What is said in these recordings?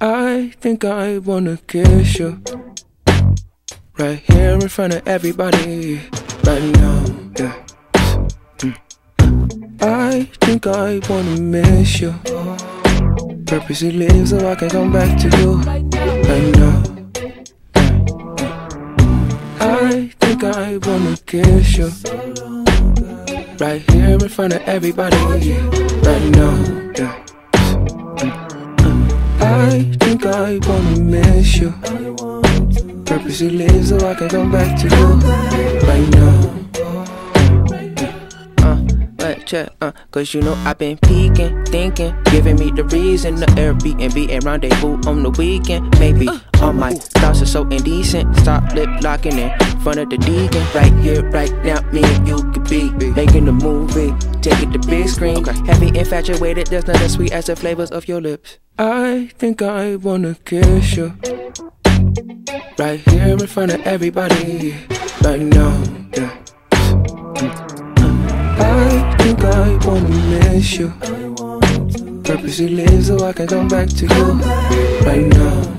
I think I wanna kiss you right here in front of everybody right now. Yeah. I think I wanna miss you. Purposely leave so I can come back to you right now. I think I wanna kiss you right here in front of everybody right now. I think I wanna miss you. Purposely leave so I can come back to you right now. Uh, but check, uh, cause you know I've been peeking, thinking, giving me the reason the Airbnb and rendezvous on the weekend. Maybe all my thoughts are so indecent. Stop lip locking in front of the deacon. Right here, right now, me and you could be making a movie. Take it to big screen. Okay. Heavy infatuated, there's nothing sweet as the flavors of your lips. I think I wanna kiss you. Right here in front of everybody. Right now, yeah. I think I wanna miss you. Purposely leave so I can come back to you. Right now.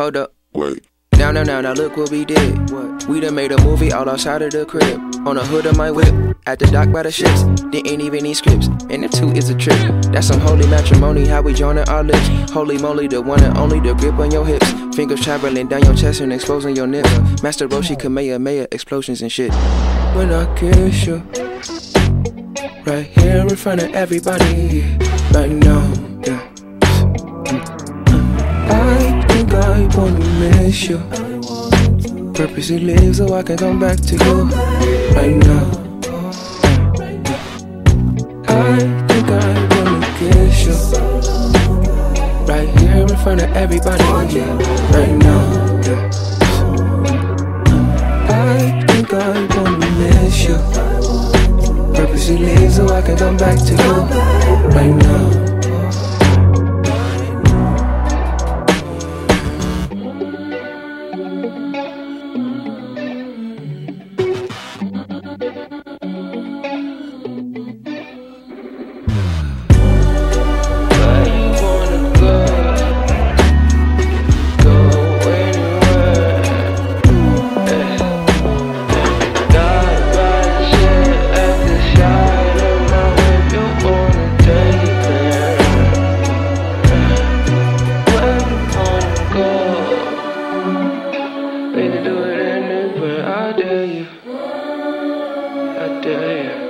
Hold up. Wait. Now, now, now, now, look what we did. What? We done made a movie all outside of the crib. On the hood of my whip, at the dock by the ships. Didn't even need scripts, and the two is a trip. That's some holy matrimony, how we joining our lips. Holy moly, the one and only, the grip on your hips. Fingers traveling down your chest and exposing your nips. Master Roshi, Kamehameha, explosions and shit. When I kiss you, right here in front of everybody, right now, yeah. You. Purposely leave so I can come back to you right now. I think I wanna kiss you right here in front of everybody right now. I think I wanna miss you. Purposely leave so I can come back to you right now. We can